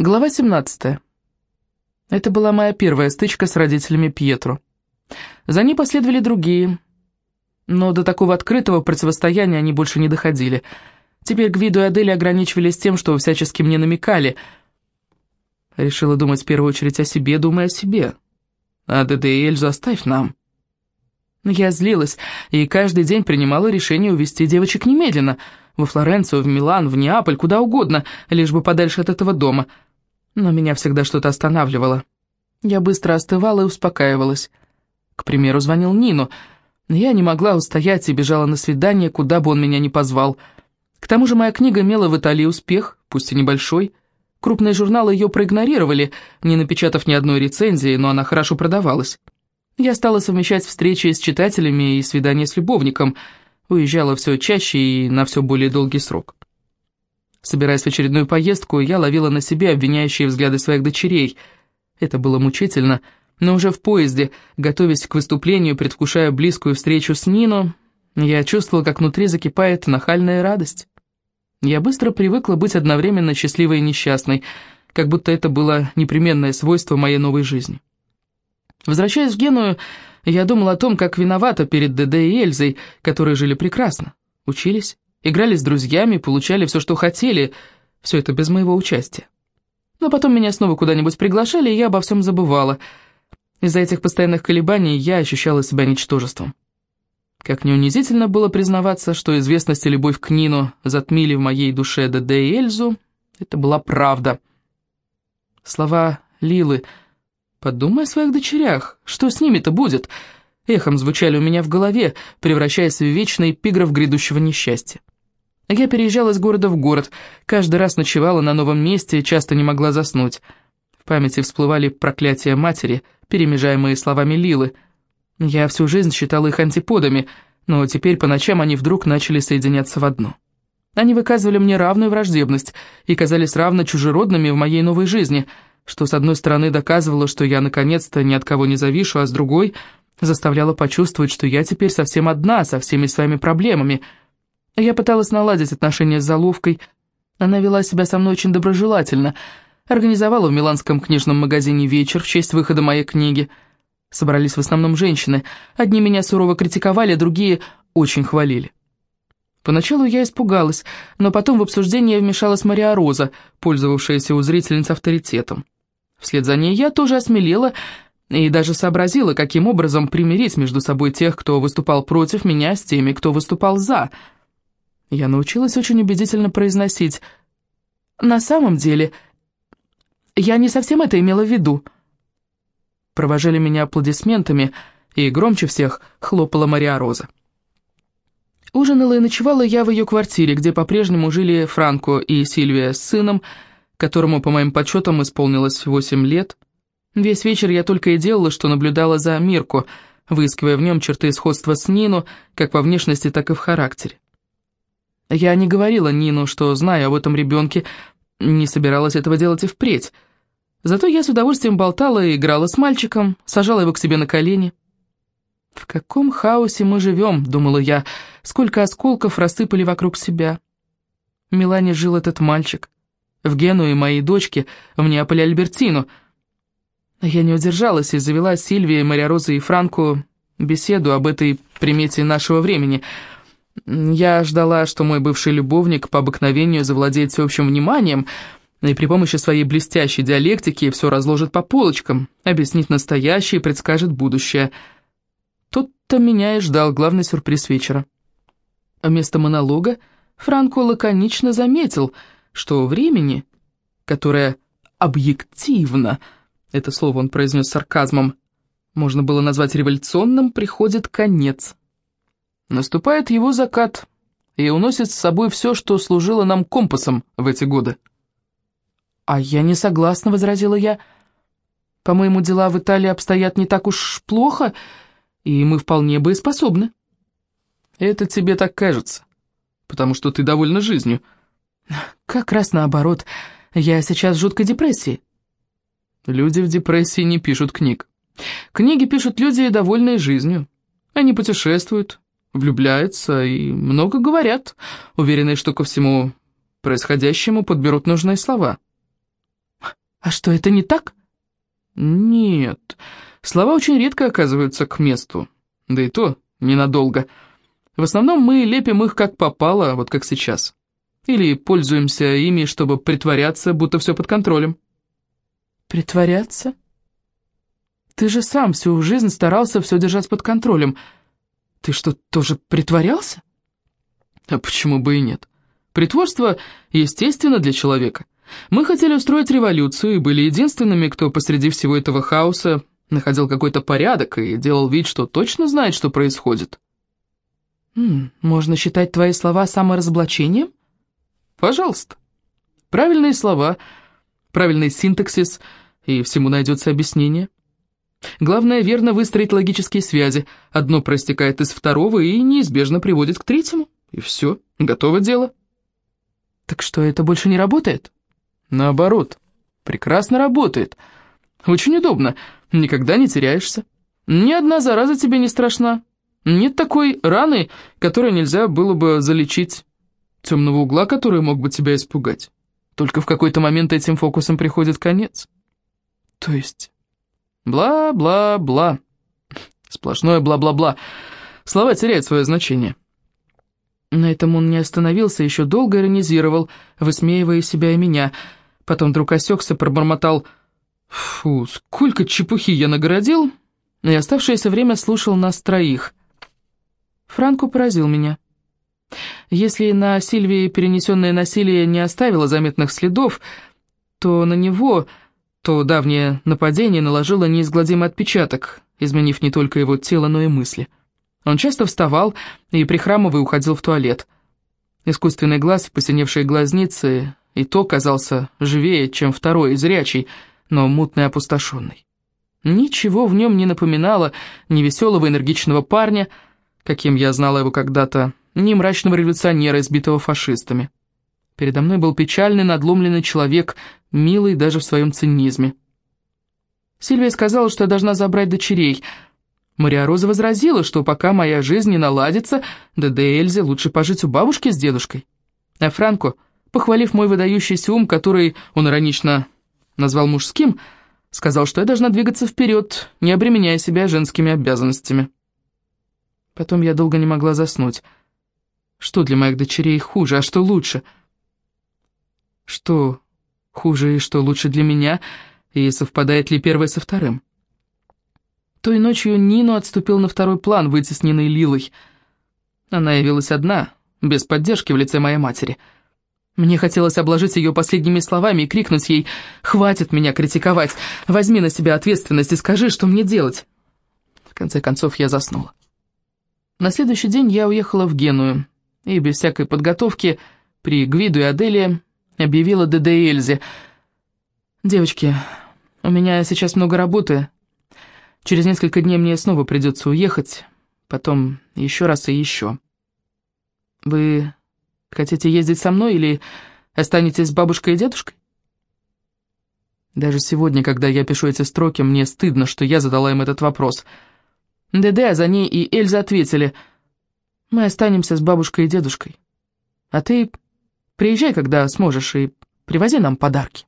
Глава 17. Это была моя первая стычка с родителями Пьетро. За ней последовали другие, но до такого открытого противостояния они больше не доходили. Теперь Гвиду и Адели ограничивались тем, что всячески мне намекали. Решила думать в первую очередь о себе, думая о себе. А Деде и Эльзу оставь нам. Я злилась и каждый день принимала решение увезти девочек немедленно, во Флоренцию, в Милан, в Неаполь, куда угодно, лишь бы подальше от этого дома — но меня всегда что-то останавливало. Я быстро остывала и успокаивалась. К примеру, звонил Нину. Я не могла устоять и бежала на свидание, куда бы он меня ни позвал. К тому же моя книга имела в Италии успех, пусть и небольшой. Крупные журналы ее проигнорировали, не напечатав ни одной рецензии, но она хорошо продавалась. Я стала совмещать встречи с читателями и свидания с любовником, уезжала все чаще и на все более долгий срок. Собираясь в очередную поездку, я ловила на себе обвиняющие взгляды своих дочерей. Это было мучительно, но уже в поезде, готовясь к выступлению, предвкушая близкую встречу с Нино, я чувствовала, как внутри закипает нахальная радость. Я быстро привыкла быть одновременно счастливой и несчастной, как будто это было непременное свойство моей новой жизни. Возвращаясь в Геную, я думала о том, как виновата перед ДД и Эльзой, которые жили прекрасно, учились, Играли с друзьями, получали все, что хотели, все это без моего участия. Но потом меня снова куда-нибудь приглашали, и я обо всем забывала. Из-за этих постоянных колебаний я ощущала себя ничтожеством. Как неунизительно было признаваться, что известность и любовь к Нину затмили в моей душе ДД и Эльзу, это была правда. Слова Лилы «Подумай о своих дочерях, что с ними-то будет?» эхом звучали у меня в голове, превращаясь в вечный эпиграф грядущего несчастья. Я переезжала из города в город, каждый раз ночевала на новом месте и часто не могла заснуть. В памяти всплывали проклятия матери, перемежаемые словами Лилы. Я всю жизнь считала их антиподами, но теперь по ночам они вдруг начали соединяться в одно. Они выказывали мне равную враждебность и казались равно чужеродными в моей новой жизни, что с одной стороны доказывало, что я наконец-то ни от кого не завишу, а с другой заставляло почувствовать, что я теперь совсем одна, со всеми своими проблемами — я пыталась наладить отношения с Заловкой. Она вела себя со мной очень доброжелательно. Организовала в миланском книжном магазине вечер в честь выхода моей книги. Собрались в основном женщины. Одни меня сурово критиковали, другие очень хвалили. Поначалу я испугалась, но потом в обсуждение вмешалась Мария Роза, пользовавшаяся у зрительниц авторитетом. Вслед за ней я тоже осмелела и даже сообразила, каким образом примирить между собой тех, кто выступал против меня, с теми, кто выступал «за». Я научилась очень убедительно произносить «На самом деле, я не совсем это имела в виду». Провожали меня аплодисментами, и громче всех хлопала Мария Роза. Ужинала и ночевала я в ее квартире, где по-прежнему жили Франко и Сильвия с сыном, которому, по моим подсчетам, исполнилось восемь лет. Весь вечер я только и делала, что наблюдала за Мирку, выискивая в нем черты сходства с Нину, как во внешности, так и в характере. Я не говорила Нину, что знаю об этом ребенке, не собиралась этого делать и впредь. Зато я с удовольствием болтала и играла с мальчиком, сажала его к себе на колени. «В каком хаосе мы живем?» — думала я. «Сколько осколков рассыпали вокруг себя». Милане жил этот мальчик. В Гену и моей дочке, в Неаполе Альбертину. Я не удержалась и завела Сильвии, Мария Роза и Франку беседу об этой примете нашего времени — я ждала, что мой бывший любовник по обыкновению завладеет всеобщим вниманием и при помощи своей блестящей диалектики все разложит по полочкам, объяснит настоящее и предскажет будущее. Тут-то меня и ждал главный сюрприз вечера. Вместо монолога Франко лаконично заметил, что времени, которое объективно, это слово он произнес сарказмом, можно было назвать революционным, приходит конец. Наступает его закат и уносит с собой все, что служило нам компасом в эти годы. «А я не согласна», — возразила я. «По-моему, дела в Италии обстоят не так уж плохо, и мы вполне боеспособны». «Это тебе так кажется, потому что ты довольна жизнью». «Как раз наоборот. Я сейчас в жуткой депрессии». «Люди в депрессии не пишут книг. Книги пишут люди, довольные жизнью. Они путешествуют, влюбляются и много говорят, уверенные, что ко всему происходящему подберут нужные слова. А что, это не так? Нет, слова очень редко оказываются к месту, да и то ненадолго. В основном мы лепим их как попало, вот как сейчас. Или пользуемся ими, чтобы притворяться, будто все под контролем. Притворяться? Ты же сам всю жизнь старался все держать под контролем. Ты что, тоже притворялся? А почему бы и нет? Притворство естественно для человека. Мы хотели устроить революцию и были единственными, кто посреди всего этого хаоса находил какой-то порядок и делал вид, что точно знает, что происходит. М -м, можно считать твои слова саморазоблачением? Пожалуйста. Правильные слова, правильный синтаксис, и всему найдется объяснение. Главное верно выстроить логические связи. Одно проистекает из второго и неизбежно приводит к третьему. И все, готово дело. Так что, это больше не работает? Наоборот, прекрасно работает. Очень удобно, никогда не теряешься. Ни одна зараза тебе не страшна. Нет такой раны, которую нельзя было бы залечить. Темного угла, который мог бы тебя испугать. Только в какой-то момент этим фокусом приходит конец. То есть... Бла-бла-бла. Сплошное бла-бла-бла. Слова теряют свое значение. На этом он не остановился, еще долго иронизировал, высмеивая себя и меня. Потом вдруг осекся, пробормотал «Фу, сколько чепухи я нагородил!» и оставшееся время слушал нас троих. Франко поразил меня. Если на Сильвии перенесенное насилие не оставило заметных следов, то на него то давнее нападение наложило неизгладимый отпечаток, изменив не только его тело, но и мысли. Он часто вставал и, прихрамывая, уходил в туалет. Искусственный глаз в посиневшей глазнице и то казался живее, чем второй, зрячий, но мутный опустошенный. Ничего в нем не напоминало ни веселого энергичного парня, каким я знала его когда-то, ни мрачного революционера, избитого фашистами. Передо мной был печальный, надломленный человек, милый даже в своем цинизме. Сильвия сказала, что я должна забрать дочерей. Мария Роза возразила, что пока моя жизнь не наладится, Деде и Эльзе лучше пожить у бабушки с дедушкой. А Франко, похвалив мой выдающийся ум, который он иронично назвал мужским, сказал, что я должна двигаться вперед, не обременяя себя женскими обязанностями. Потом я долго не могла заснуть. Что для моих дочерей хуже, а что лучше — что хуже и что лучше для меня, и совпадает ли первое со вторым? Той ночью Нину отступил на второй план, вытесненный Лилой. Она явилась одна, без поддержки в лице моей матери. Мне хотелось обложить ее последними словами и крикнуть ей «Хватит меня критиковать! Возьми на себя ответственность и скажи, что мне делать!» В конце концов, я заснула. На следующий день я уехала в Геную, и без всякой подготовки при Гвиду и Аделе объявила ДД Эльзе. «Девочки, у меня сейчас много работы. Через несколько дней мне снова придется уехать, потом еще раз и еще. Вы хотите ездить со мной или останетесь с бабушкой и дедушкой?» Даже сегодня, когда я пишу эти строки, мне стыдно, что я задала им этот вопрос. ДД, а за ней и Эльза ответили, «Мы останемся с бабушкой и дедушкой. А ты Приезжай, когда сможешь, и привози нам подарки».